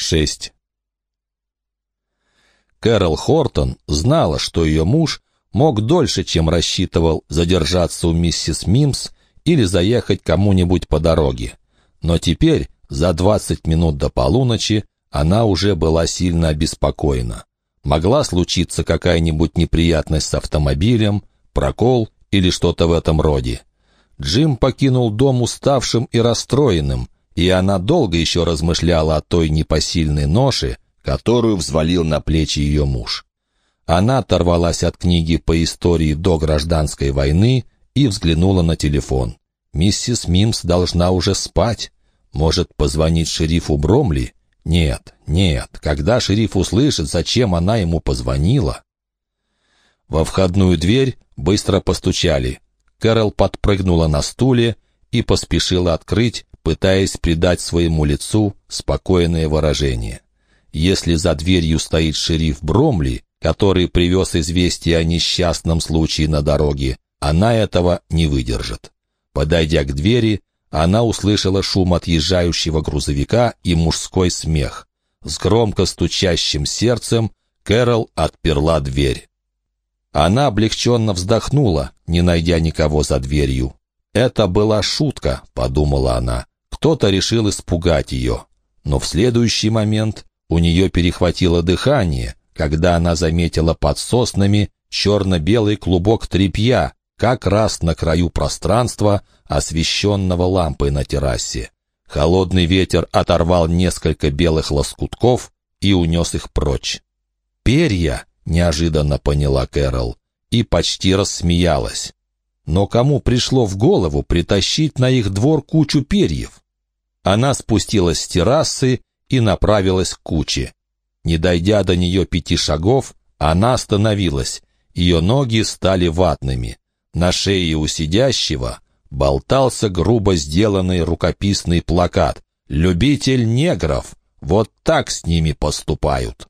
6. Кэрол Хортон знала, что ее муж мог дольше, чем рассчитывал, задержаться у миссис Мимс или заехать кому-нибудь по дороге. Но теперь, за 20 минут до полуночи, она уже была сильно обеспокоена. Могла случиться какая-нибудь неприятность с автомобилем, прокол или что-то в этом роде. Джим покинул дом уставшим и расстроенным, и она долго еще размышляла о той непосильной ноше, которую взвалил на плечи ее муж. Она оторвалась от книги по истории до гражданской войны и взглянула на телефон. Миссис Мимс должна уже спать. Может, позвонить шерифу Бромли? Нет, нет, когда шериф услышит, зачем она ему позвонила? Во входную дверь быстро постучали. Кэрол подпрыгнула на стуле и поспешила открыть, пытаясь придать своему лицу спокойное выражение. Если за дверью стоит шериф Бромли, который привез известие о несчастном случае на дороге, она этого не выдержит. Подойдя к двери, она услышала шум отъезжающего грузовика и мужской смех. С громко стучащим сердцем Кэрол отперла дверь. Она облегченно вздохнула, не найдя никого за дверью. «Это была шутка», — подумала она. Кто-то решил испугать ее. Но в следующий момент у нее перехватило дыхание, когда она заметила под соснами черно-белый клубок тряпья, как раз на краю пространства, освещенного лампой на террасе. Холодный ветер оторвал несколько белых лоскутков и унес их прочь. «Перья!» — неожиданно поняла Кэрол и почти рассмеялась. Но кому пришло в голову притащить на их двор кучу перьев? Она спустилась с террасы и направилась к куче. Не дойдя до нее пяти шагов, она остановилась. Ее ноги стали ватными. На шее у сидящего болтался грубо сделанный рукописный плакат «Любитель негров! Вот так с ними поступают!»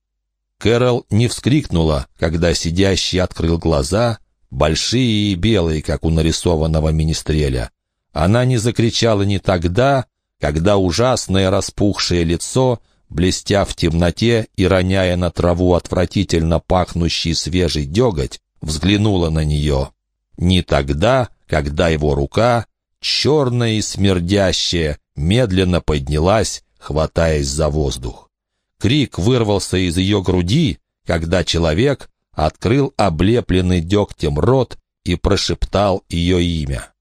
Кэрол не вскрикнула, когда сидящий открыл глаза, большие и белые, как у нарисованного министреля. Она не закричала ни тогда, когда ужасное распухшее лицо, блестя в темноте и роняя на траву отвратительно пахнущий свежий деготь, взглянула на нее. Не тогда, когда его рука, черная и смердящая, медленно поднялась, хватаясь за воздух. Крик вырвался из ее груди, когда человек открыл облепленный дегтем рот и прошептал ее имя.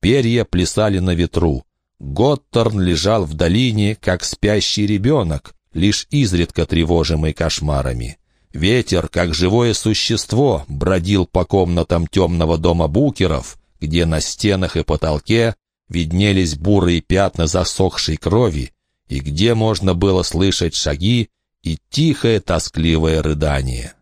Перья плясали на ветру. Готтерн лежал в долине, как спящий ребенок, лишь изредка тревожимый кошмарами. Ветер, как живое существо, бродил по комнатам темного дома букеров, где на стенах и потолке виднелись бурые пятна засохшей крови, и где можно было слышать шаги и тихое тоскливое рыдание.